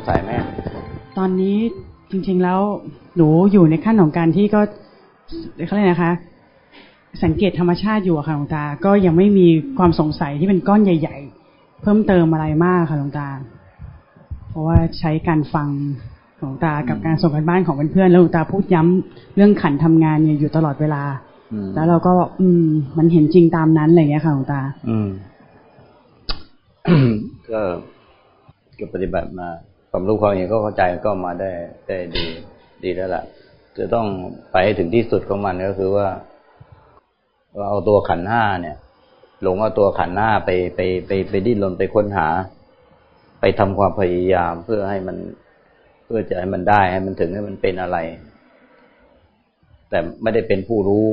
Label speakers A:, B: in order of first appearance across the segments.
A: อะไรสงสัยไหม
B: ตอนนี้จริง ๆแล้วหนูอยู่ในขั้นของการที่ก็เขาเรียกนะคะ สังเกตธรรมชาติอยู่ค่ะหลวงตา ก็ยังไม่มีความสงสัยที่เป็นก้อนใหญ่ ๆ เพิ่มเติมอะไรมากค่ะหลวงตา เพราะว่าใช้การฟังหลวงตากับการส่งกันบ้านของเพื่อนๆแล้วหลวงตาพูดย้ำเรื่องขันทำงานเนี่ยอยู่ตลอดเวลา แล้วเราก็ อืม มันเห็นจริงตามนั้นอะไรเงี้ยค่ะหลวงตา
A: อืมก็ก็ปฏิบัติมา ความรู้ความเห็นก็เข้าใจก็มาได้ได้ดีดีแล้วล่ะจะต้องไปให้ถึงที่สุดของมันก็คือว่าเราเอาตัวขันห้าเนี่ย หลงเอาตัวขันห้าไปไปไปไปดิ้นรนไปค้นหา ไปทำความพยายามเพื่อให้มันเพื่อจะให้มันได้ให้มันถึงให้มันเป็นอะไร แต่ไม่ได้เป็นผู้รู้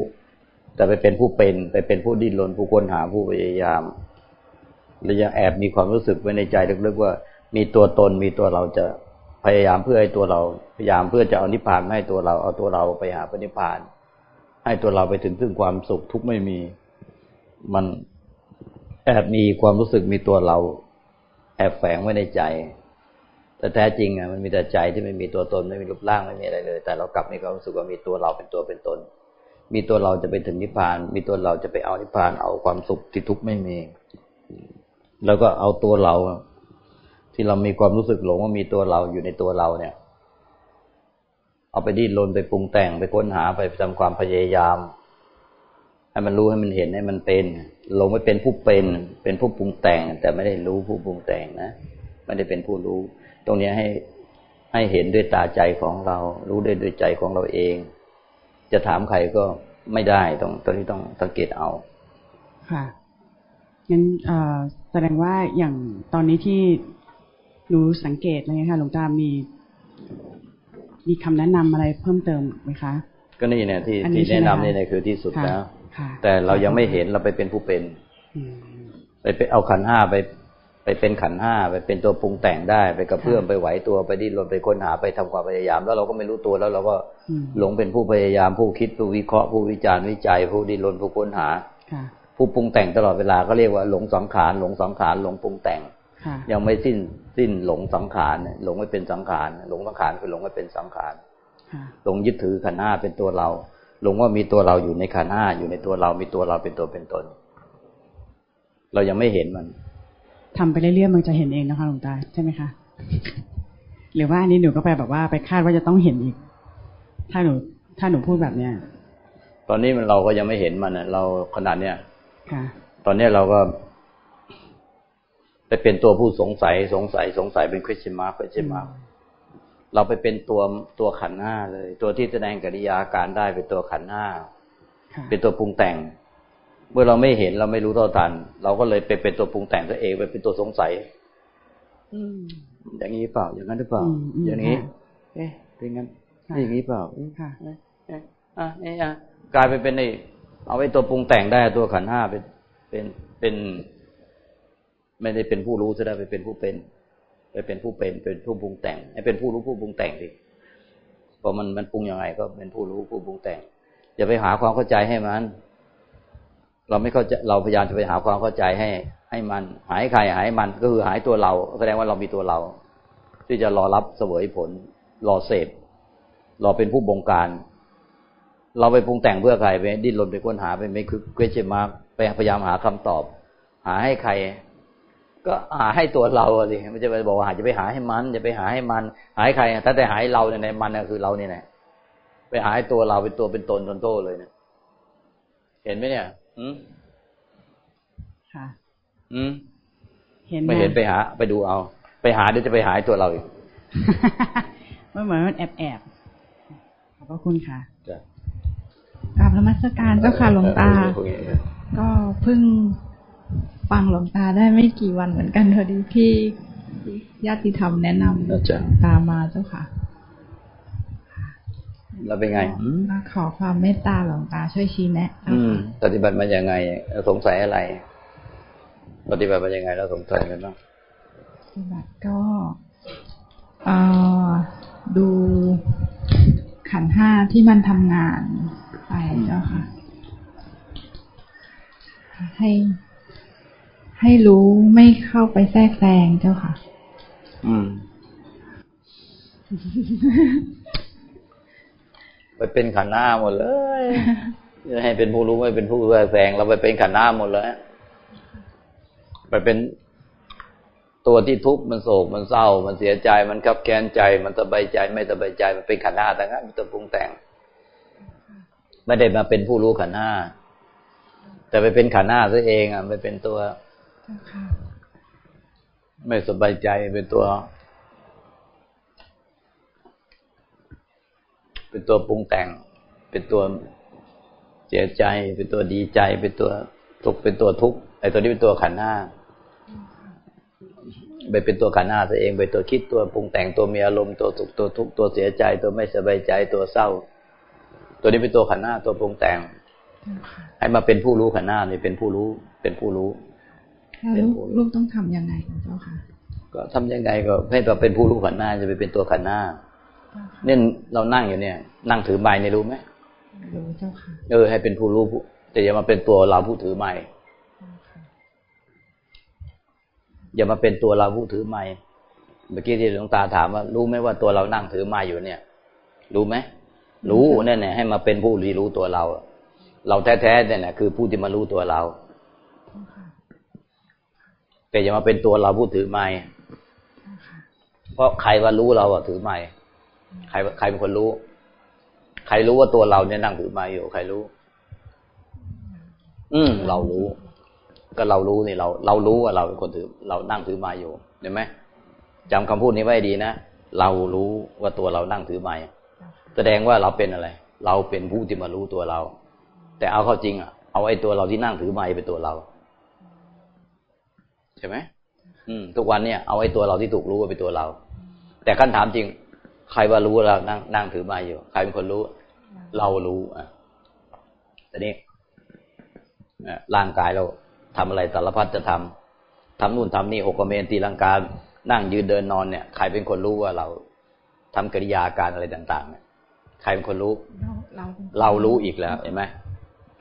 A: แต่ไปเป็นผู้เป็น ไปเป็นผู้ดิ้นรนผู้ค้นหาผู้พยายามและยังแอบมีความรู้สึกไว้ในใจลึกๆว่า มีตัวตนมีตัวเราจะพยายามเพื่อให้ตัวเรา พยายามเพื่อจะเอานิพพานให้ตัวเราเอาตัวเราไปหาพระนิพพาน ให้ตัวเราไปถึงซึ่งความสุขทุกไม่มี มันแอบมีความรู้สึกมีตัวเรา แอบแฝงไว้ในใจ แต่แท้จริงอะมันมีแต่ใจที่ไม่มีตัวตนไม่มีรูปร่างไม่มีอะไรเลย แต่เรากลับมีความรู้สึกว่ามีตัวเราเป็นตัวเป็นตน มีตัวเราจะไปถึงนิพพาน มีตัวเราจะไปเอานิพพานเอาความสุขที่ทุกไม่มี แล้วก็เอาตัวเรา ที่เรามีความรู้สึกหลงว่ามีตัวเราอยู่ในตัวเราเนี่ย เอาไปดิ้นรนไปปรุงแต่งไปค้นหาไปทำความพยายาม ให้มันรู้ให้มันเห็นให้มันเป็นหลงไปเป็นผู้เป็น เป็นผู้ปรุงแต่ง แต่ไม่ได้รู้ผู้ปรุงแต่งนะไม่ได้เป็นผู้รู้ ตรงนี้ให้ให้เห็นด้วยตาใจของเรา รู้ด้วยด้วยใจของเราเอง จะถามใครก็ไม่ได้ต้องตอนนี้ต้องสังเกตเอา
B: ค่ะงั้นแสดงว่าอย่างตอนนี้ที่ รู้สังเกตอะไรเงี้ยค่ะหลวงตามี มีคำแนะนำอะไรเพิ่มเติมไหมคะ
A: ก็นี่เนี่ยที่ที่แนะนำนี่เนี่ยคือที่สุดแล้วแต่เรายังไม่เห็นเราไปเป็นผู้เป็นไปไปเอาขันห้าไป ไปเป็นขันห้าไปเป็นตัวปรุงแต่งได้ไปกระเพื่อมไปไหวตัวไปดิ้นรนไปค้นหาไปทำความพยายาม แล้วเราก็ไม่รู้ตัวแล้วเราก็หลงเป็นผู้พยายามผู้คิดผู้วิเคราะห์ผู้วิจารณ์วิจัย ผู้ดิ้นรนผู้ค้นหาผู้ปรุงแต่งตลอดเวลาก็เรียกว่าหลงสังขารหลงสังขารหลงปรุงแต่ง ยังไม่สิ้นสิ้นหลงสังขารหลงไม่เป็นสังขารหลงสังขารคือหลงไม่เป็นสังขารหลงยึดถือขันห้าเป็นตัวเราหลงว่ามีตัวเราอยู่ในขันห้าอยู่ในตัวเรามีตัวเราเป็นตัวเป็นตน เรายังไม่เห็นมัน
B: ทำไปเรื่อยๆมันจะเห็นเองนะคะหลวงตาใช่ไหมคะหรือว่าอันนี้หนูก็ไปแบบว่าไปคาดว่าจะต้องเห็นอีก ถ้าหนูถ้าหนูพูดแบบเนี้ย
A: ตอนนี้มันเราก็ยังไม่เห็นมันเราขนาดเนี้ยตอนนี้เราก็ ไปเป็นตัวผู้สงสัยสงสัยสงสัยเป็นคริสติมาคริสติมาเราไปเป็นตัวตัวขันห้าเลย ตัวที่แสดงกิริยาการได้เป็นตัวขันห้าเป็นตัวปรุงแต่ง เมื่อเราไม่เห็นเราไม่รู้เท่าทัน เราก็เลยไปเป็นตัวปรุงแต่งตัวเองไปเป็นตัวสงสัยอย่างนี้เปล่า อย่างนั้นหรือเปล่า อย่างนี้ เอ๊ะเป็นงั้นอย่างนี้เปล่าค่ะอะนี่อะกลายไปเป็นไอ้เอาไว้ตัวปรุงแต่งได้ตัวขันห้าเป็นเป็นเป็น ไม่ได้เป็นผู้รู้จะได้ไปเป็นผู้เป็น ไปเป็นผู้เป็นเป็นผู้ปรุงแต่งให้เป็นผู้รู้ผู้ปรุงแต่งดิพอมันมันปรุงยังไงก็เป็นผู้รู้ผู้ปรุงแต่งอย่าไปหาความเข้าใจให้มัน เราไม่เข้าใจเราพยายามจะไปหาความเข้าใจให้ ให้มัน หายใครหายมันก็คือหายตัวเรา แสดงว่าเรามีตัวเรา ที่จะรอรับเสวยผล รอเสพรอเป็นผู้บงการ เราไปปรุงแต่งเพื่อใครไปดิ้นรนไปค้นหาไปไม่คือเกวชมาไปพยายามหาคำตอบ หาให้ใคร ก็หาให้ตัวเราสิไม่จะไปบอกว่าจะไปหาให้มันจะไปหาให้มัน หาให้ใครถ้าแต่หาให้เราเนี่ยมันคือเราเนี่ยนะไปหาให้ตัวเราเป็นตัวเป็นตนตนโตเลยเนี่ยเห็นไหมเนี่ยอืมค่ะ อืมเห็นไม่เห็นไปหา ไปดูเอา ไปหาเดี๋ยวจะไปหาตัวเราอีก
B: มันเหมือนมันแอบแอบขอบพระคุณค่ะ
C: กราบนมัสการเจ้าค่ะหลวงตา ก็เพิ่ง ฟังหลวงตาได้ไม่กี่วันเหมือนกันพอดีที่ญาติธรรมแนะนำตามมาเจ้าค่ะ
A: เราเป็นไง
C: มาขอความเมตตาหลวงตาช่วยชี้แนะ
A: อืม ปฏิบัติมาอย่างไงสงสัยอะไร ปฏิบัติมาอย่างไงเราสงสัยกันบ้าง
C: ปฏิบัติก็ดูขันห้าที่มันทำงานไปเจ้าค่ะ ให้ ให้รู้ไม่เข้าไปแทรกแซงเจ้าค่ะ
A: อืมไปเป็นขันหน้าหมดเลยให้เป็นผู้รู้ไม่เป็นผู้แสงเราไปเป็นขันหน้าหมดเลยไปเป็นตัวที่ทุกข์มันโศกมันเศร้า มันเสียใจ มันขับแค้นใจ มันสบายใจ ไม่สบายใจ มันเป็นขันหน้าแต่งั้นมันตัวปรุงแต่ง ไม่ได้มาเป็นผู้รู้ขันห้า แต่ไปเป็นขันห้าซะเองอะไปเป็นตัว ไม่สบายใจเป็นตัว เป็นตัวปรุงแต่ง เป็นตัวเสียใจ เป็นตัวดีใจ เป็นตัวทุกข์เป็นตัวทุกข์ไอ้ตัวนี้เป็นตัวขันห้าไปเป็นตัวขันห้าตัวเองไปตัวคิดตัวปรุงแต่งตัวมีอารมณ์ตัวสุขตัวทุกข์ตัวเสียใจ ตัวไม่สบายใจตัวเศร้า ตัวนี้เป็นตัวขันห้าตัวปรุงแต่ง ให้มาเป็นผู้รู้ขันห้านี่เป็นผู้รู้เป็นผู้รู้
C: แล้วลูกต้องทํำยังไงเจ้าค่ะ
A: ก็ทำยังไงก็ให้เราเป็นผู้รู้ขันห้าจะไปเป็นตัวขันห้าเนี่ยเรานั่งอยู่เนี่ย นั่งถือไม้เนี่ยรู้ไหม
C: รู้เจ้าค่ะ
A: เออให้เป็นผู้รู้แต่อย่ามาเป็นตัวเราผู้ถือไม้อย่ามาเป็นตัวเราผู้ถือไม้เมื่อกี้ที่หลวงตาถามว่ารู้ไหมว่าตัวเรานั่งถือไม้อยู่เนี่ย รู้ไหมรู้แน่ๆให้มาเป็นผู้รู้ตัวเรา เราแท้ๆเนี่ยนะคือผู้ที่มารู้ตัวเรา แต่อย่ามาเป็นตัวเราผู้ถือไม้เพราะใครว่ารู้เราอะถือไม้ใครใครเป็นคนรู้ ใครรู้ว่าตัวเราเนี่ยนั่งถือไม้อยู่ ใครรู้ อืมเรารู้ ก็เรารู้นี่เรา เรารู้ว่าเราเป็นคนถือ เรานั่งถือไม้อยู่เห็นไหมจำคำพูดนี้ไว้ดีนะเรารู้ว่าตัวเรานั่งถือไม้แสดงว่าเราเป็นอะไร เราเป็นผู้ที่มารู้ตัวเรา แต่เอาเข้าจริงอะเอาไอ้ตัวเราที่นั่งถือไม้เป็นตัวเรา ใช่ไหมอืม ทุกวันเนี่ยเอาไอ้ตัวเราที่ถูกรู้ว่าเป็นตัวเรา แต่ขั้นถามจริง ใครว่ารู้เรานั่งนั่งถือไม้อยู่ ใครเป็นคนรู้ เรารู้ อะแต่นี้ร่างกายเราทำอะไรสารพัดจะทำทำนู่นทำนี่หกเมนตีลังกา นั่งยืนเดินนอนเนี่ย ใครเป็นคนรู้ว่าเราทำกิริยาการอะไรต่าง ๆ เนี่ยใครเป็นคนรู้ เราเรารู้อีกแล้วเห็นไหม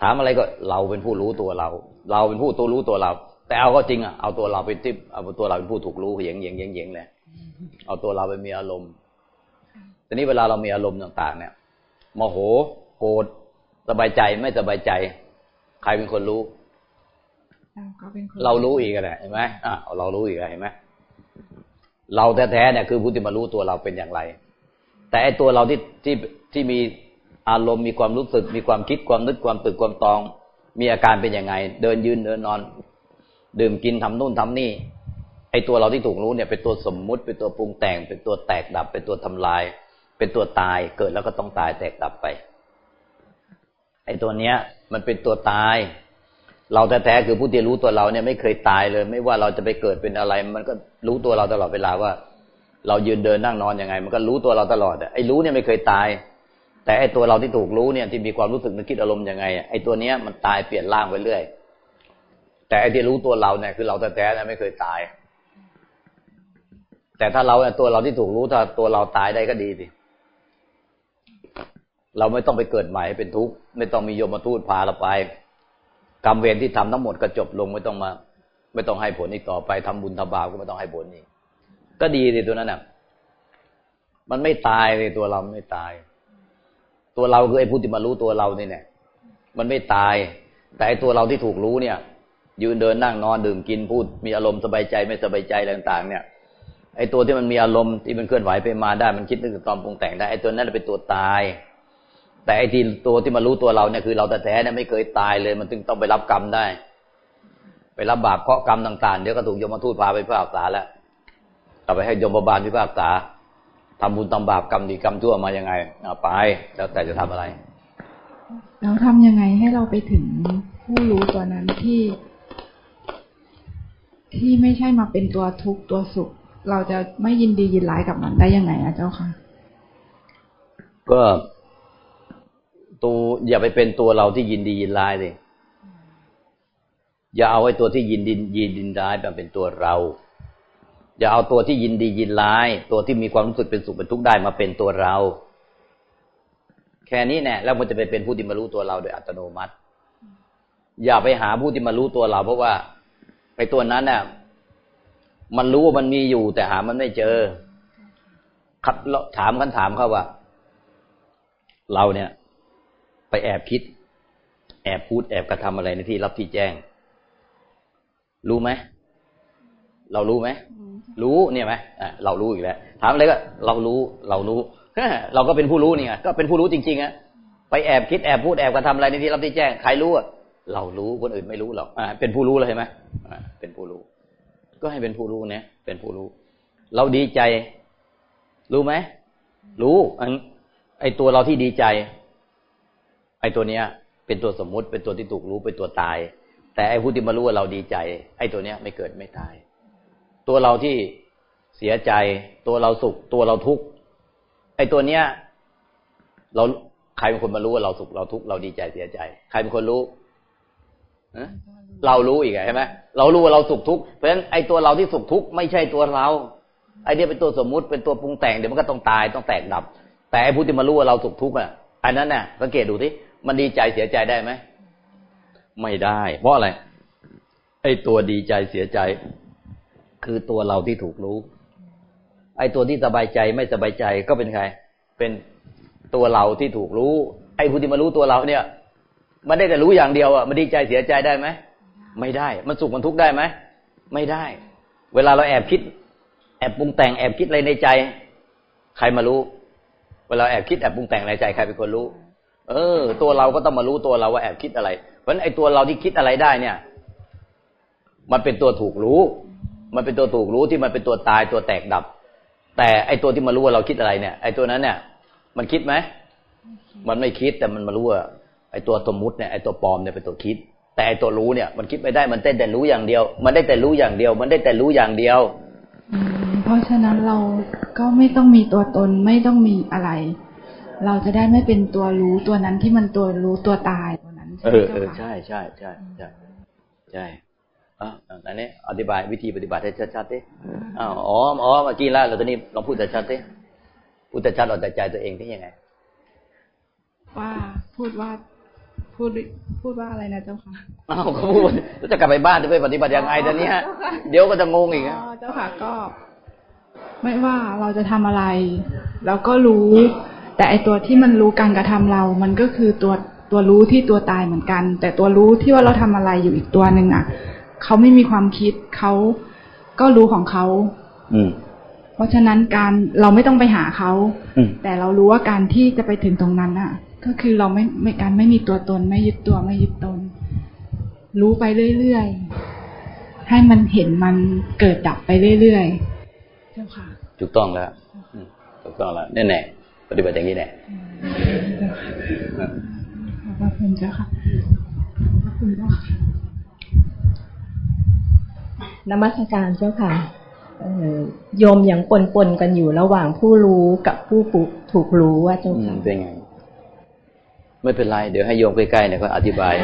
A: ถามอะไรก็เราเป็นผู้รู้ตัวเรา เราเป็นผู้ตัวรู้ตัวเรา แต่เอาก็จริงอะเอาตัวเราเป็นทิพเอาตัวเราเป็นผู้ถูกรู้เหยงเหยงเหยงเหยงเลยเอาตัวเราไปมีอารมณ์ทีนี้เวลาเรามีอารมณ์ต่าง ๆ เนี่ยโมโหโกรธสบายใจไม่สบายใจ ใครเป็นคนรู้ เรารู้อีกแหละเห็นไหมอะเรารู้อีกเห็นไหมเราแท้ๆเนี่ยคือผู้ที่มารู้ตัวเราเป็นอย่างไร แต่ไอตัวเราที่ที่ที่มีอารมณ์มีความรู้สึก มีความคิดความนึกความตึกความตอง มีอาการเป็นยังไง เดินยืนเดินนอน ดื่มกินทำนู่นทำนี่ ไอตัวเราที่ถูกรู้เนี่ยเป็นตัวสมมุติเป็นตัวปรุงแต่ง เป็นตัวแตกดับ เป็นตัวทำลาย เป็นตัวตายเกิดแล้วก็ต้องตายแตกดับไป ไอตัวเนี้ย มันเป็นตัวตาย เราแท้ๆคือผู้ที่รู้ตัวเราเนี่ยไม่เคยตายเลย ไม่ว่าเราจะไปเกิดเป็นอะไร มันก็รู้ตัวเราตลอดเวลาว่า เรายืนเดินนั่งนอนยังไง มันก็รู้ตัวเราตลอดไอ้รู้เนี่ยไม่เคยตายแต่ไอ้ตัวเราที่ถูกรู้เนี่ยที่มีความรู้สึกนึกคิดอารมณ์ยังไงไอ้ตัวเนี้ยมันตายเปลี่ยนร่างไปเรื่อย แต่ไอ้ที่รู้ตัวเราเนี่ยคือเราแท้ๆนะไม่เคยตาย แต่ถ้าเราเนี่ยตัวเราที่ถูกรู้ถ้าตัวเราตายได้ก็ดีสิเราไม่ต้องไปเกิดใหม่เป็นทุกข์ไม่ต้องมีโยมมาทูตพาเราไป กรรมเวรที่ทำทั้งหมดก็จบลงไม่ต้องมา ไม่ต้องให้ผลอีกต่อไปทำบุญทำบาปก็ไม่ต้องให้ผลอีกก็ดีสิตัวนั้นน่ะ มันไม่ตายเลยตัวเราไม่ตาย ตัวเราคือไอ้ผู้ที่มารู้ตัวเรานี่เนี่ยมันไม่ตาย แต่ไอ้ตัวเราที่ถูกรู้เนี่ย ยืนเดินนั่งนอนดื่มกินพูด มีอารมณ์สบายใจไม่สบายใจต่างๆ เนี่ยไอ้ตัวที่มันมีอารมณ์ที่มันเคลื่อนไหวไปมาได้มันคิดนึกตอมปรุงแต่งได้ไอ้ตัวนั้นเป็นตัวตาย แต่ไอ้ที่ตัวที่มารู้ตัวเราเนี่ยคือเราแต่แท้เนี่ยไม่เคยตายเลย มันจึงต้องไปรับกรรมได้ ไปรับบาปเคราะกรรมต่างๆเดี๋ยวก็ถูกยมทูตพาไปพิพากษาแล้วต่อไปให้ยมบาลพิพากษาทำบุญทำบาปกรรมดีกรรมชั่วมายังไงเอาไป แล้วแต่จะทำอะไร
C: เราทำยังไงให้เราไปถึงผู้รู้ตัวนั้นที่ ที่ไม่ใช่มาเป็นตัวทุกข์ตัวสุข เราจะไม่ยินดียินร้ายกับมันได้ยังไงอะเจ้าค่ะ
A: ก็ตัวอย่าไปเป็นตัวเราที่ยินดียินร้ายเลยอย่าเอาไอ้ตัวที่ยินดียินดินร้ายมาเป็นตัวเรา อย่าเอาตัวที่ยินดียินร้าย ตัวที่มีความรู้สึกเป็นสุขเป็นทุกข์ได้มาเป็นตัวเรา แค่นี้แน่แล้วมันจะไปเป็นผู้ที่มารู้ตัวเราโดยอัตโนมัติ อย่าไปหาผู้ที่มารู้ตัวเรา เพราะว่า อ้ตัวนั้นเนี่ยมันรู้ว่ามันมีอยู่ แต่หามันไม่เจอครับถามกันถามเขาว่า เราเนี่ย ไปแอบคิด แอบพูดแอบกระทำอะไรในที่รับที่แจ้ง รู้ไหมเรารู้ไหมรู้เนี่ยไหมเรารู้อีกแล้วถามอะไรก็ เรารู้ เรารู้เราก็เป็นผู้รู้นี่ไงก็เป็นผู้รู้จริงๆอะไปแอบคิดแอบพูดแอบกระทำอะไรในที่รับที่แจ้งใครรู้อะ เรารู้คนอื่นไม่รู้หรอกเป็นผู้รู้เลยใช่ไหมเป็นผู้รู้ ก็ให้เป็นผู้รู้เนี่ย เป็นผู้รู้ เราดีใจ รู้ไหมรู้อันไอตัวเราที่ดีใจ ไอตัวเนี้ย เป็นตัวสมมุติ เป็นตัวที่ถูกรู้เป็นตัวตาย แต่ไอผู้ที่มารู้ว่าเราดีใจ ไอตัวเนี้ยไม่เกิดไม่ตาย ตัวเราที่เสียใจ ตัวเราสุข ตัวเราทุกข์ไอตัวเนี้ย เราใครเป็นคนมารู้ว่าเราสุขเราทุกข์เราดีใจเสียใจ ใครเป็นคนรู้ เรารู้อีกใช่ไหมเรารู้ว่าเราสุขทุกข์เพราะฉะนั้นไอ้ตัวเราที่สุขทุกข์ไม่ใช่ตัวเรา ไอ้นี่เป็นตัวสมมุติเป็นตัวปรุงแต่งเดี๋ยวมันก็ต้องตายต้องแตกดับ แต่ไอ้ผู้ที่มารู้ว่าเราสุขทุกข์อะอันนั้นเนี่ยสังเกตดูที่มันดีใจเสียใจได้ไหมไม่ได้ เพราะอะไรไอ้ตัวดีใจเสียใจ คือตัวเราที่ถูกรู้ ไอ้ตัวที่สบายใจไม่สบายใจก็เป็นใคร เป็นตัวเราที่ถูกรู้ ไอ้ผู้ที่มารู้ตัวเราเนี่ย มันได้แต่รู้อย่างเดียวอะมันดีใจเสียใจได้ไหมไม่ได้ มันสุขมันทุกข์ได้ไหมไม่ได้ เวลาเราแอบคิด แอบปรุงแต่งแอบคิดอะไรในใจ ใครมารู้ เวลาแอบคิดแอบปรุงแต่งในใจใครเป็นคนรู้ เออ ตัวเราก็ต้องมารู้ตัวเราว่าแอบคิดอะไร เพราะไอ้ตัวเราที่คิดอะไรได้เนี่ย มันเป็นตัวถูกรู้ มันเป็นตัวถูกรู้ที่มันเป็นตัวตายตัวแตกดับ แต่ไอ้ตัวที่มารู้ว่าเราคิดอะไรเนี่ย ไอ้ตัวนั้นเนี่ย มันคิดไหมมันไม่คิดแต่มันมารู้ว่า ไอ้ตัวสมมุติเนี่ยไอ้ตัวปลอมเนี่ยเป็นตัวคิด แต่ไอ้ตัวรู้เนี่ย มันคิดไม่ได้มันได้แต่รู้อย่างเดียว มันได้แต่รู้อย่างเดียว มันได้แต่รู้อย่างเดียว
C: เพราะฉะนั้นเราก็ไม่ต้องมีตัวตนไม่ต้องมีอะไร เราจะได้ไม่เป็นตัวรู้ตัวนั้นที่มันตัวรู้ตัวตายตัวนั้น
A: เออเออใช่ใช่ใช่ใช่ใช่อะอันนี้อธิบายวิธีปฏิบัติให้ชัดๆดิอ๋ออ๋อเมื่อกี้แล้วเราตอนนี้ลองพูดแต่ชัดดิพูดแต่ชัดออกแต่ใจตัวเองที่ยังไง
C: ว่าพูดว่า พูดพูดว่าอะไรนะเจ้าค่ะ
A: อ้าวเขาพูดจะกลับไปบ้านจะไปปฏิบัติยังไงตอนนี้เดี๋ยวก็จะงงอีก
C: เจ้าค่ะก็ ไม่ว่าเราจะทำอะไรเราก็รู้ แต่ไอตัวที่มันรู้การกระทำเรา มันก็คือตัวตัวรู้ที่ตัวตายเหมือนกัน แต่ตัวรู้ที่ว่าเราทำอะไรอยู่อีกตัวหนึ่งอะเขาไม่มีความคิดเขาก็รู้ของเขาอืเพราะฉะนั้นการเราไม่ต้องไปหาเขาแต่เรารู้ว่าการที่จะไปถึงตรงนั้นอะ ก็คือเราไม่ไม่การไม่มีตัวตน ไม่ยึดตัวไม่ยึดตน รู้ไปเรื่อยๆ ให้มันเห็นมันเกิดดับไปเรื่อยๆ เจ้าค่ะ
A: ถูกต้องแล้วถูกต้องแล้วแน่แน่ปฏิบัติอย่างนี้แน่
C: ขอบคุณเจ้าค่ะขอบคุณเจ้าค่ะ
D: นมัสการเจ้าค่ะโยมยังปนปนกันอยู่ระหว่างผู้รู้กับผู้ถูกรู้ว่าเจ้าค่ะ
A: เป็นไง ไม่เป็นไร เดี๋ยวให้โยมใกล้ๆเนี่ยเขาอธิบาย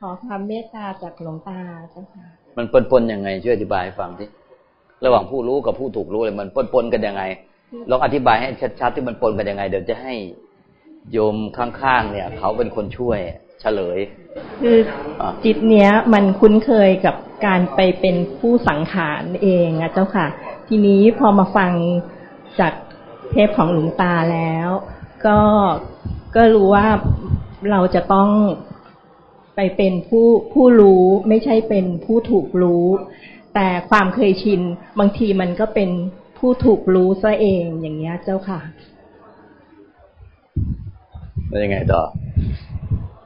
D: ขอความเมตตาจากหลวงตาเจ้าค่ะ
A: มันปนๆยังไง ช่วยอธิบายให้ฟังสิระหว่างผู้รู้กับผู้ถูกรู้เลยมันปนๆกันยังไงลองอธิบายให้ชัดๆที่มันปนกันยังไง เดี๋ยวจะให้โยมข้างๆเนี่ย เขาเป็นคนช่วยเฉลย
D: คือจิตเนี้ย มันคุ้นเคยกับการไปเป็นผู้สังขารเองอะเจ้าค่ะ ทีนี้พอมาฟังจาก เทพของหลวงตาแล้ว ก็ก็รู้ว่าเราจะต้องไปเป็นผู้ผู้รู้ไม่ใช่เป็นผู้ถูกรู้ แต่ความเคยชินบางทีมันก็เป็นผู้ถูกรู้ซะเองอย่างเงี้ยเจ้าค่ะ
A: แล้วยังไงต่อ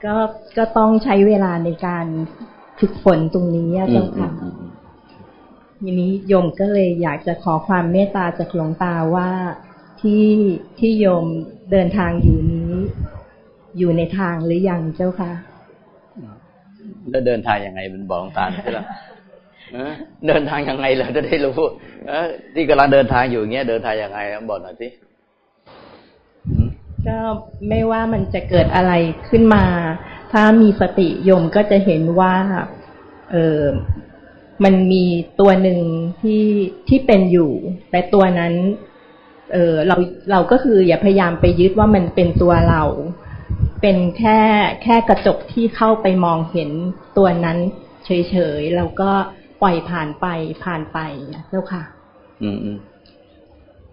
D: ก็ก็ต้องใช้เวลาในการฝึกฝนตรงนี้เจ้าค่ะทีนี้โยมก็เลยอยากจะขอความเมตตาจากหลวงตาว่า ที่ที่โยมเดินทางอยู่นี้ อยู่ในทางหรือยังเจ้าคะ
A: แล้วเดินทางยังไงมันบอกตาใช่ไหมเดินทางยังไงเราจะได้รู้ที่กำลังเดินทางอยู่อย่างเงี้ยเดินทางยังไงบอกหน่อยสิ
D: ก็ไม่ว่ามันจะเกิดอะไรขึ้นมา ถ้ามีสติโยมก็จะเห็นว่า เออมันมีตัวหนึ่งที่ที่เป็นอยู่ แต่ตัวนั้น เออเราเราก็คืออย่าพยายามไปยึดว่ามันเป็นตัวเรา เป็นแค่แค่กระจกที่เข้าไปมองเห็นตัวนั้นเฉยๆแล้วก็ปล่อยผ่านไปผ่านไปเจ้าค่ะ
A: อืมอืม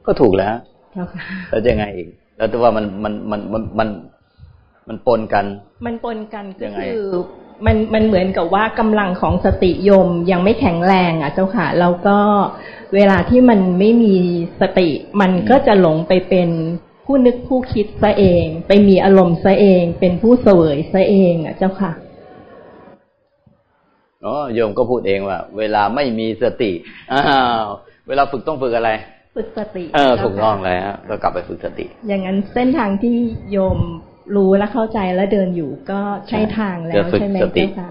A: ก็ถูกแล้ว
D: เจ้าค่ะ
A: แล้วจะไงอีก แล้วแต่ว่ามันมันมันมันมันมันปนกัน
D: มันปนกันก็คือ มันมันเหมือนกับว่ากำลังของสติยมยังไม่แข็งแรงอะเจ้าค่ะ แล้วก็เวลาที่มันไม่มีสติ มันก็จะหลงไปเป็นผู้นึกผู้คิดซะเอง ไปมีอารมณ์ซะเอง เป็นผู้เสวยซะเองอะเจ้าค่ะ
A: อ๋อโยมก็พูดเองว่า เวลาไม่มีสติอ้าวเวลาฝึกต้องฝึกอะไร
D: ฝึกสติ
A: เออถูกต้องเลยฮะก็กลับไปฝึกสติ
D: อย่างนั้นเส้นทางที่โยม รู้และเข้าใจและเดินอยู่ก็ใช่ทางแล้วใช่ไหมเจ้าค่ะ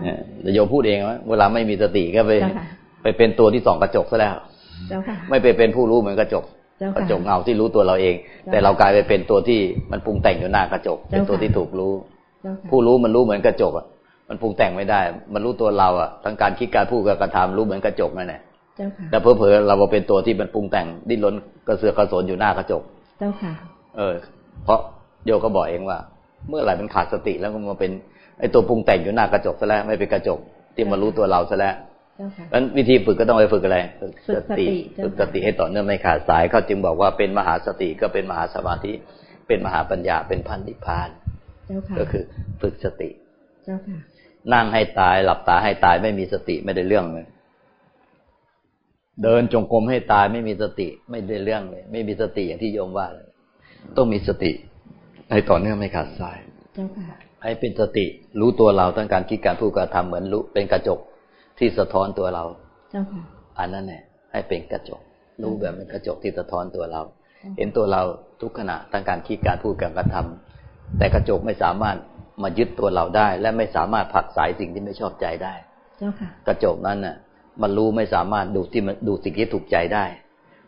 A: โยมพูดเองว่าเวลาไม่มีสติก็ไปไปเป็นตัวที่ส่องกระจกซะแล้วไม่ไปเป็นผู้รู้เหมือนกระจกกระจกเงาที่รู้ตัวเราเอง แต่เรากลายไปเป็นตัวที่มันปรุงแต่งอยู่หน้ากระจก เป็นตัวที่ถูกรู้ ผู้รู้มันรู้เหมือนกระจกอะมันปรุงแต่งไม่ได้ มันรู้ตัวเราอะทั้งการคิดการพูดการกระทำรู้เหมือนกระจกนั่นแหละแต่เพอเพอเราเป็นตัวที่มันปรุงแต่งดิ้นรนกระเสือกกระสนอยู่หน้ากระจก
D: เจ้าค่ะ
A: เออ เพราะโยก็บอกเองว่า เมื่อไหร่มันขาดสติแล้วมันมาเป็นไอตัวปรุงแต่งอยู่หน้ากระจกซะแล้วไม่เป็นกระจกที่มารู้ตัวเราซะแล้วเพราะวิธีฝึกก็ต้องไปฝึกอะไรฝึกสติฝึกสติให้ต่อเนื่องไม่ขาดสายเขาจึงบอกว่าเป็นมหาสติก็เป็นมหาสมาธิเป็นมหาปัญญาเป็นพันธิพานก็คือฝึกสตินั่งให้ตายหลับตาให้ตายไม่มีสติไม่ได้เรื่องเลยเดินจงกรมให้ตายไม่มีสติไม่ได้เรื่องเลย ไม่มีสติอย่างที่โยมว่าเลยต้องมีสติ ให้ต่อเนื่องไม่ขาดสายให้เป็นสติ รู้ตัวเราตั้งการคิดการพูดการทำเหมือนรู้เป็นกระจกที่สะท้อนตัวเรา
D: เจ้าค่ะ
A: อันนั้นแหละให้เป็นกระจก รู้แบบเป็นกระจกที่สะท้อนตัวเรา เห็นตัวเราทุกขณะทั้งการคิดการพูดการกระทำแต่กระจกไม่สามารถมายึดตัวเราได้ และไม่สามารถผักสายสิ่งที่ไม่ชอบใจได้
D: เจ้าค่ะ
A: กระจกนั้นน่ะ มันรู้ไม่สามารถดูที่มันดูสิ่งที่ถูกใจได้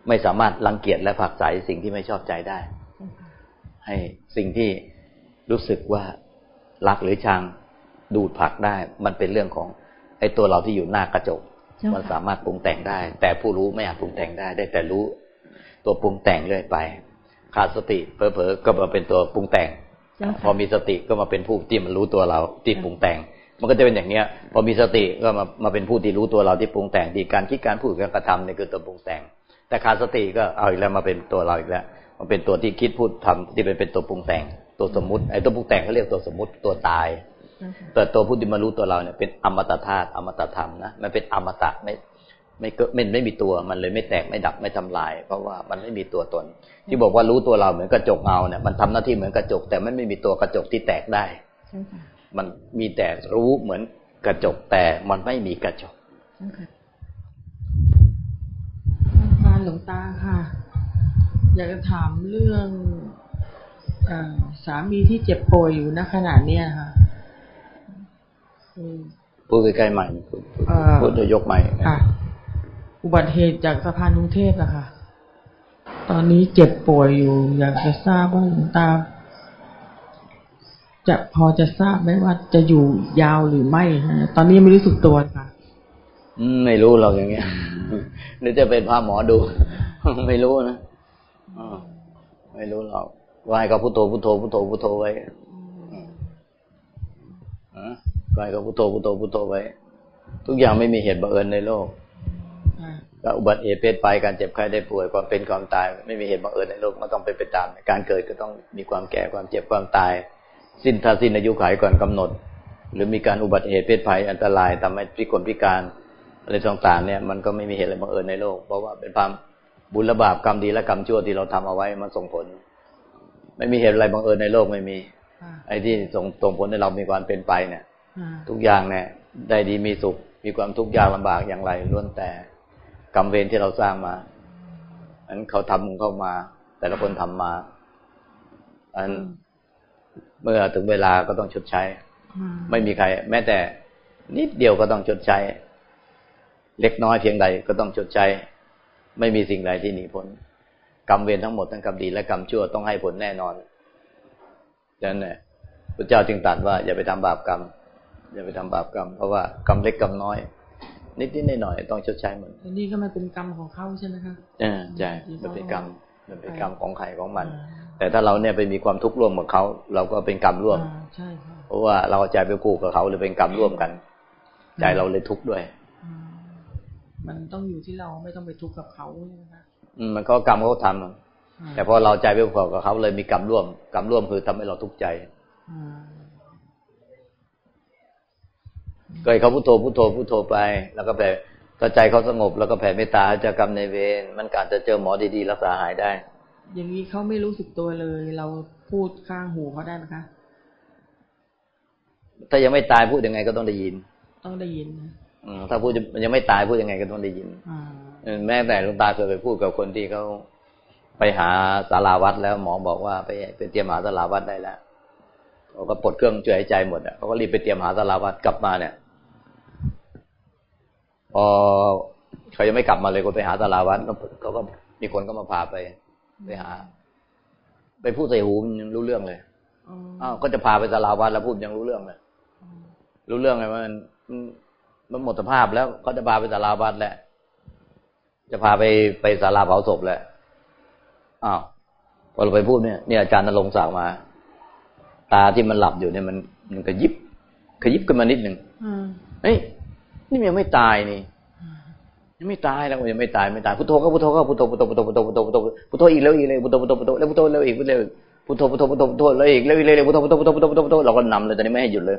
A: ไม่สามารถรังเกียจและผักสายสิ่งที่ไม่ชอบใจได้ ให้สิ่งที่รู้สึกว่ารักหรือชังดูดผักได้ มันเป็นเรื่องของไอ้ตัวเราที่อยู่หน้ากระจก มันสามารถปรุงแต่งได้ แต่ผู้รู้ไม่อาจปรุงแต่งได้ ได้แต่รู้ตัวปรุงแต่งเรื่อยไป ขาดสติเผลอๆก็มาเป็นตัวปรุงแต่ง พอมีสติก็มาเป็นผู้ที่มันรู้ตัวเราที่ปรุงแต่ง มันก็จะเป็นอย่างเนี้ย พอมีสติก็มามาเป็นผู้ที่รู้ตัวเราที่ปรุงแต่งที่การคิดการพูดการกระทำเนี่ยคือตัวปรุงแต่ง แต่ขาดสติก็เอาอีกแล้วมาเป็นตัวเราอีกแล้ว มันเป็นตัวที่คิดพูดทำที่เป็นเป็นตัวปรุงแต่ง ตัวสมมติไอ้ตัวปรุงแต่งเขาเรียกตัวสมมติตัวตายแต่ตัวผู้ที่มารู้ตัวเราเนี่ยเป็นอมตะธาตุอมตะธรรมนะมันเป็นอมตะไม่ไม่เกิดไม่ไม่มีตัวมันเลยไม่แตกไม่ดับไม่ทำลาย เพราะว่ามันไม่มีตัวตน ที่บอกว่ารู้ตัวเราเหมือนกระจกเงาเนี่ยมันทำหน้าที่เหมือนกระจก แต่มันไม่มีตัวกระจกที่แตกได้มันมีแต่รู้เหมือนกระจกแต่มันไม่มีกระจก
E: การหลวงตาค่ะ อยากจะถามเรื่องอสามีที่เจ็บป่วยอยู่ณขณะเนี้ยค่ะ
A: พูดใกล้ๆใหม่พูดจะยกใหม่
E: ค่ะ อุบัติเหตุจากสะพานกรุงเทพอะค่ะตอนนี้เจ็บป่วยอยู่ อยากจะทราบว่าหลวงตาจะพอจะทราบไหมว่าจะอยู่ยาวหรือไม่ฮะตอนนี้ไม่รู้สึกตัวค่ะ
A: ไม่รู้หรอกอย่างเงี้ยหรือจะเป็นพระหมอดู ไม่รู้นะ ไม่รู้หรอกว่าให้เขาพุทโธพุทโธพุทโธพุทโธไว้กายก็พุทโธพุทโธพุทโธไว้ ทุกอย่างไม่มีเหตุบังเอิญในโลกก็อุบัติเหตุเพศไปการเจ็บไข้ได้ป่วยความเป็นความตาย ไม่มีเหตุบังเอิญในโลกมันต้องเป็นไปตาม การเกิดก็ต้องมีความแก่ความเจ็บความตาย สิ้นทาสิ้นอายุขัยก่อนกำหนด หรือมีการอุบัติเหตุเพศภัยอันตรายทำให้พิกลพิการอะไรต่างๆเนี่ยมันก็ไม่มีเหตุอะไรบังเอิญในโลก เพราะว่าเป็นความ บุญและบาปกรรมดีและกรรมชั่วที่เราทำเอาไว้มันส่งผล ไม่มีเหตุอะไรบังเอิญในโลกไม่มีไอ้ที่ส่งส่งผลให้เรามีความเป็นไปเนี่ยทุกอย่างเนี่ยได้ดีมีสุข มีความทุกข์ยากลำบากอย่างไรล้วนแต่กรรมเวรที่เราสร้างมาอันเขาทำเข้ามา แต่ละคนทำมา อันเมื่อถึงเวลาก็ต้องชดใช้ ไม่มีใคร แม้แต่ นิดเดียวก็ต้องชดใช้ เล็กน้อยเพียงใดก็ต้องชดใช้ ไม่มีสิ่งใดที่หนีพ้นกรรมเวรทั้งหมดทั้งกรรมดีและกรรมชั่วต้องให้ผลแน่นอนดังนั้นเนี่ยพระเจ้าจึงตรัสว่าอย่าไปทำบาปกรรม อย่าไปทำบาปกรรม เพราะว่ากรรมเล็กกรรมน้อย นิดนิดหน่อยต้องชดใช้หมด
E: อันนี้ก็มันเป็นกรรมของเขาใช่ไหมคะ
A: อ่าใช่มันเป็นกรรมมันเป็นกรรมของใครของมัน แต่ถ้าเราเนี่ยไปมีความทุกข์ร่วมกับเขาเราก็เป็นกรรมร่วม
E: ใช่
A: เพราะว่าเราใจไปกู่กับเขาเลยเป็นกรรมร่วมกัน ใจเราเลยทุกข์ด้วย
E: มันต้องอยู่ที่เราไม่ต้องไปทุกข์กับเขาใช่ไหมคะ
A: อืมมันก็กรรมเขาทำแต่พอเราใจไปผูกกับเขาเลยมีกรรมร่วม กรรมร่วมคือทำให้เราทุกข์ใจก็ใเขาพุทโธพุทโธพุทโธไป แล้วก็แผ่ถ้าใจเขาสงบแล้วก็แผ่เมตตาจะกรรมในเวรมันการจะเจอหมอดีๆรักษาหายได้
E: อย่างนี้เขาไม่รู้สึกตัวเลย เราพูดข้างหูเขาได้ไหมคะ
A: ถ้ายังไม่ตายพูดยังไงก็ต้องได้ยิน
E: ต้องได้ยินนะ
A: ถ้าพูดมันยังไม่ตายพูดยังไงก็ต้องได้ยินแม้แต่หลวงตาเคยไปพูดกับคนที่เขาไปหาสาราวัดแล้วหมอบอกว่าไปไปเตรียมหาสาราวัดได้แล้วเขาก็ปลดเครื่องช่วยหายใจหมดอะเขาก็รีบไปเตรียมหาสาราวัดกลับมาเนี่ยพอเขายังไม่กลับมาเลยก็ไปหาสาราวัดเขาก็มีคนก็มาพาไป ไปหา ไปพูดใส่หูยังรู้เรื่องเลยอ้าวก็จะพาไปสาราวัดแล้วพูดยังรู้เรื่องเลยรู้เรื่องไงว่มัน มันหมดสภาพแล้วก็จะพาไปสาราวัดแหละ จะพาไปไปสาราเผาศพแหละอ้าวพอเราไปพูดเนี่ยเนี่ยอาจารย์นรงสาวมา ตาที่มันหลับอยู่เนี่ยมันมันกระยิบขยิบขึ้นมานิดหนึ่งเอ้ยนี่ยังไม่ตายนี่ยังไม่ตายแล้วยังไม่ตายไม่ตายพุทโธก็พุทโธก็พุทโธพุทโธพุทโธพุทโธพุทโธพุทโธพุทโธอีกแล้วอีกเลยพุทโธพุทโธพุทโธแล้วพุทโธแล้วอีกพุทโธแล้วอีกพุทโธพุทโธพุทโธพุทโธแล้วอีกแล้วอีกเลยพุทโธพุทโธพุทโธพุทโธพุทโธเราก็นำเลยแต่นี้ไม่ให้หยุดเลย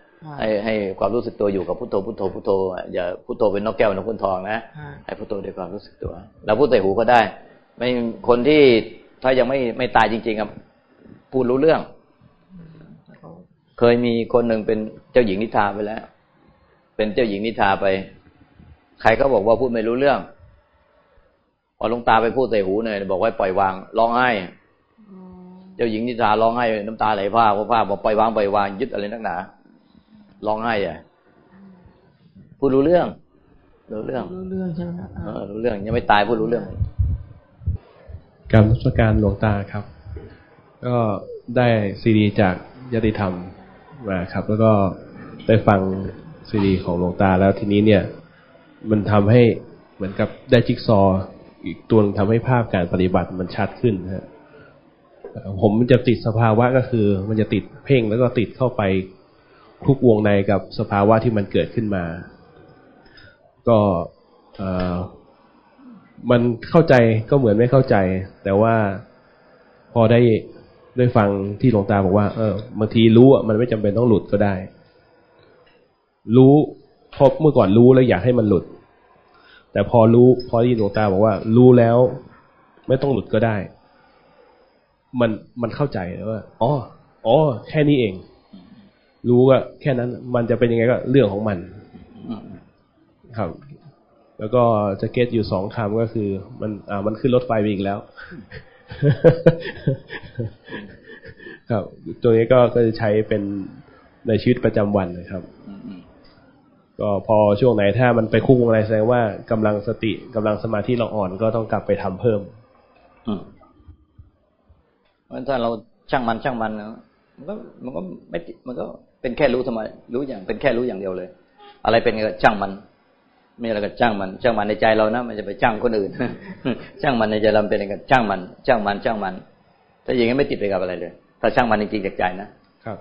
A: ให้ให้ความรู้สึกตัวอยู่กับพุทโธพุทโธพุทโธอย่าพุทโธเป็นนกแก้วนกขุนทองนะให้พุทโธด้วยความรู้สึกตัวเราพูดใส่หูก็ได้ ไม่คนที่ถ้ายังไม่ไม่ตายจริงๆครับพูดรู้เรื่อง เคยมีคนหนึ่งเป็นเจ้าหญิงนิทราไปแล้ว เป็นเจ้าหญิงนิทราไป ใครก็บอกว่าพูดไม่รู้เรื่องพอลงตาไปพูดใส่หูเนี่ยบอกว่าปล่อยวางร้องไห้เจ้าหญิงนิทราร้องไห้น้ำตาไหลผ้าเพราะผ้าบอกปล่อยวางปล่อยวางยึดอะไรนักหนา ร้องไห้อะพูดรู้เรื่อง รู้เรื่อง
E: รู้เรื่องใช่ไหมครับ
A: รู้เรื่องยังไม่ตายพูดรู้เรื่อง
F: การรัชการหลวงตาครับ ก็ได้ซีดีจากยติธรรมมาครับ แล้วก็ได้ฟังซีดีของหลวงตาแล้วทีนี้เนี่ย มันทำให้เหมือนกับได้จิ๊กซอ อีกตัวนึงทำให้ภาพการปฏิบัติมันชัดขึ้นฮะผมมันจะติดสภาวะก็คือ มันจะติดเพ่งแล้วก็ติดเข้าไป ทุกวงในกับสภาวะที่มันเกิดขึ้นมา ก็มันเข้าใจก็เหมือนไม่เข้าใจ แต่ว่าพอได้ได้ฟังที่หลวงตาบอกว่า เออบางทีรู้อะมันไม่จำเป็นต้องหลุดก็ได้ รู้พอเมื่อก่อนรู้แล้วอยากให้มันหลุด แต่พอรู้พอที่หลวงตาบอกว่า รู้แล้วไม่ต้องหลุดก็ได้ มันมันเข้าใจแล้วว่าอ๋ออ๋อแค่นี้เอง รู้ว่าแค่นั้น มันจะเป็นยังไงก็เรื่องของมันครับ แล้วก็จะเก็ตอยู่สองคำก็คือ มันอ่ามันขึ้นรถไฟไปอีกแล้ว ครับตัวนี้ก็ก็จะใช้เป็นในชีวิตประจำวันนะครับก็พอช่วงไหนถ้ามันไปคุ้งอะไรแสดงว่ากำลังสติกำลังสมาธิเราอ่อนก็ต้องกลับไปทำเพิ่ม
A: เพราะถ้าเราช่างมันช่างมันมันก็มันก็ไม่มันก็ เป็นแค่รู้ทำไม รู้อย่างเป็นแค่รู้อย่างเดียวเลย อะไรเป็นก็ช่างมันมีอะไรก็ช่างมันช่างมันในใจเรานะมันจะไปช่างคนอื่นช่างมันในใจเราเป็นอะไรก็ช่างมันช่างมันช่างมัน ถ้าอย่างนี้ไม่ติดไปกับอะไรเลย ถ้าช่างมันจริงๆจากใจนะครับ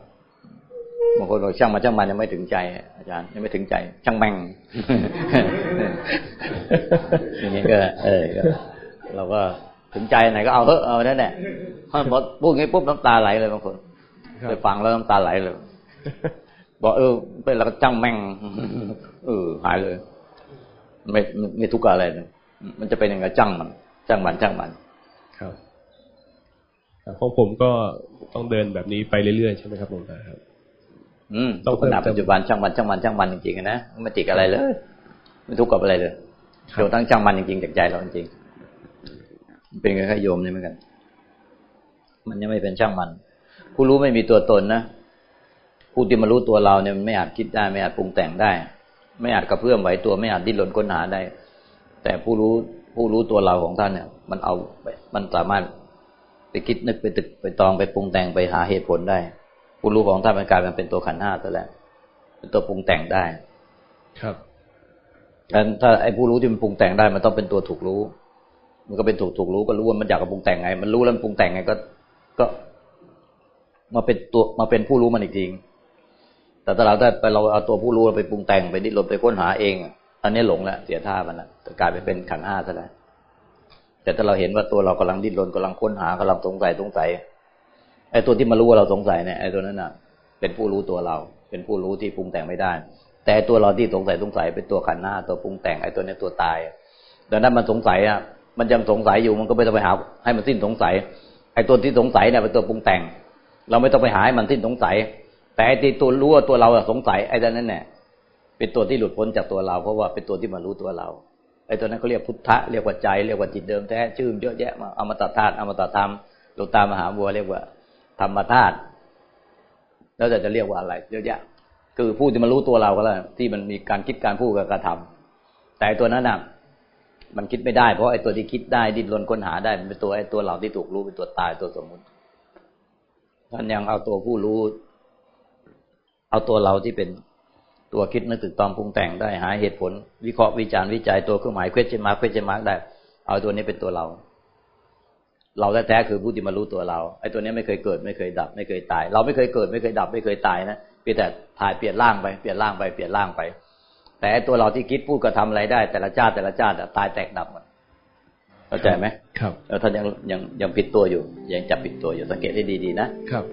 A: บางคนบอกช่างมันช่างมันยังไม่ถึงใจ อาจารย์ยังไม่ถึงใจ ช่างแม่งอย่างนี้ก็ เออเราก็ถึงใจไหนก็เอาเถอะเอาได้แหละพอพูดงี้ปุ๊บน้ำตาไหลเลยบางคนไปฟังแล้วน้ำตาไหลเลย บอกเออเป็นแล้วก็จ้างแม่งเออหายเลย ไม่ไม่ทุกข์อะไรเลยมันจะเป็นยังไงจ้างมันจ้างมันจ้างมัน
F: ครับพวกผมก็ต้องเดินแบบนี้ไปเรื่อยๆใช่ไหมครับหลวงตาครับ
A: อืมต้องขณะปัจจุบันจ้างมันจ้างมันจ้างมันจริงๆนะไม่ติดอะไรเลยไม่ทุกข์กับอะไรเลยโยตั้งจ้างมันจริงๆจากใจเราจริงๆเป็นไงครับโยมนี่เหมือนกัน มันยังไม่เป็นช่างมัน ผู้รู้ไม่มีตัวตนนะ ผู้ที่มารู้ตัวเราเนี่ยมันไม่อาจคิดได้ ไม่อาจปรุงแต่งได้ ไม่อาจกระเพื่อมไหวตัวไม่อาจดิ้นรนค้นหาได้ แต่ผู้รู้ผู้รู้ตัวเราของท่านเนี่ย มันเอามันสามารถไปคิดนึกไปตึกไปตองไปปรุงแต่งไปหาเหตุผลได้ ผู้รู้ของท่านมันกลายเป็นตัวขันห้าซะแล้วเป็นตัวปรุงแต่งได้
F: ครับ
A: แต่ถ้าไอ้ผู้รู้ที่มันปรุงแต่งได้ มันต้องเป็นตัวถูกรู้ มันก็เป็นถูกถูกรู้ก็รู้ว่ามันอยากจะปรุงแต่งไง มันรู้แล้วมันปรุงแต่งไงก็ ก็ มาเป็นตัวมาเป็นผู้รู้มันอีกที แต่ถ้าเราได้ไปเราเอาตัวผู้รู้ไปปรุงแต่งไปดิ้นรนไปค้นหาเองอันนี้หลงแล้วเสียท่ามันละกลายไปเป็นขันห้าซะแล้วแต่ถ้าเราเห็นว่าตัวเรากำลังดิ้นรนกำลังค้นหากำลังสงสัยสงสัยไอ้ตัวที่มารู้ว่าเราสงสัยเนี่ยไอ้ตัวนั้นน่ะ เป็นผู้รู้ตัวเรา เป็นผู้รู้ที่ปรุงแต่งไม่ได้ แต่ตัวเราที่สงสัยสงสัยเป็นตัวขันห้าตัวปรุงแต่งไอ้ตัวนี้ตัวตายดังนั้นมันสงสัยอะมันยังสงสัยอยู่มันก็ไม่ต้องไปหา ให้มันสิ้นสงสัยไอ้ตัวที่สงสัยเนี่ยเป็นตัวปรุงแต่ง เราไม่ต้องไปหาให้มันสิ้นสงสัย แต่ไอ้ที่ตัวรู้ว่าตัวเราสงสัยไอ้ตัวนั้นเนี่ยเป็นตัวที่หลุดพ้นจากตัวเรา เพราะว่าเป็นตัวที่มารู้ตัวเราไอ้ตัวนั้นเขาเรียกพุทธะเรียกว่าใจเรียกว่าจิตเดิมแท้ชื่อเยอะแยะมาอมตะธาตุอมตะธรรมหลวงตามหาบัวเรียกว่าธรรมธาตุแล้วแต่จะเรียกว่าอะไร เยอะแยะ คือผู้ที่มารู้ตัวเราก็แล้วที่มันมีการคิดการพูดกับการทำแต่ตัวนั้นน่ะมันคิดไม่ได้เพราะไอ้ตัวที่คิดได้ดิ้นรนค้นหาได้มันเป็นตัวไอ้ตัวเราที่ถูกรู้เป็นตัวตายตัวสมมุติท่านยังเอาตัวผู้รู้ เอาตัวเราที่เป็นตัวคิดนึกตรึกตรองปรุงแต่งได้หาเหตุผล วิเคราะห์วิจารณ์วิจัยตัวเครื่องหมาย question mark question mark ได้ เอาตัวนี้เป็นตัวเรา เราแท้ๆคือผู้ที่มารู้ตัวเราไอ้ตัวนี้ไม่เคยเกิด ไม่เคยดับ ไม่เคยตาย เราไม่เคยเกิด ไม่เคยดับ ไม่เคยตายนะเพียงแต่ถ่ายเปลี่ยนร่างไปเปลี่ยนร่างไปเปลี่ยนร่างไป แต่ตัวเราที่คิดพูดกระทำอะไรได้ แต่ละชาติแต่ละชาติตายแตกดับหมดเข้าใจไหม
F: ครับ
A: ท่านยังยังยังผิดตัวอยู่ ยังจับผิดตัวอยู่สังเกตให้ดีๆนะ
F: ครับ